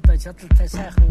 Tao chết.